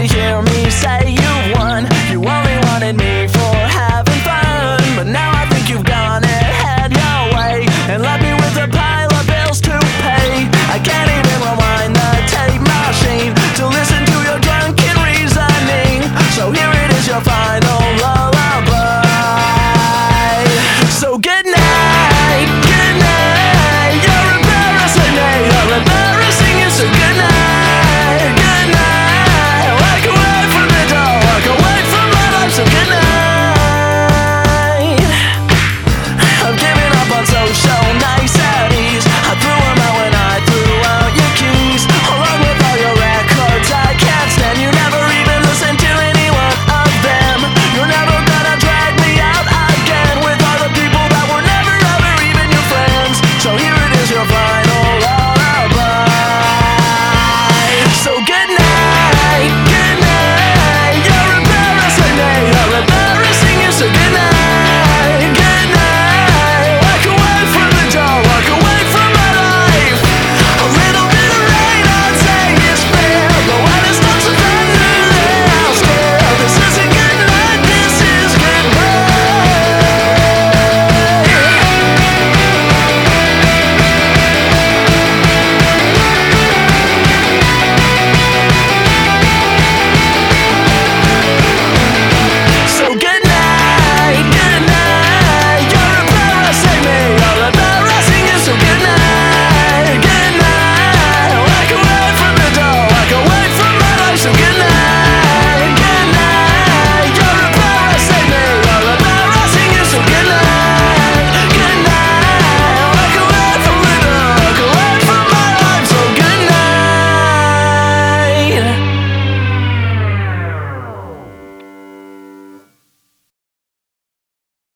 to hear me say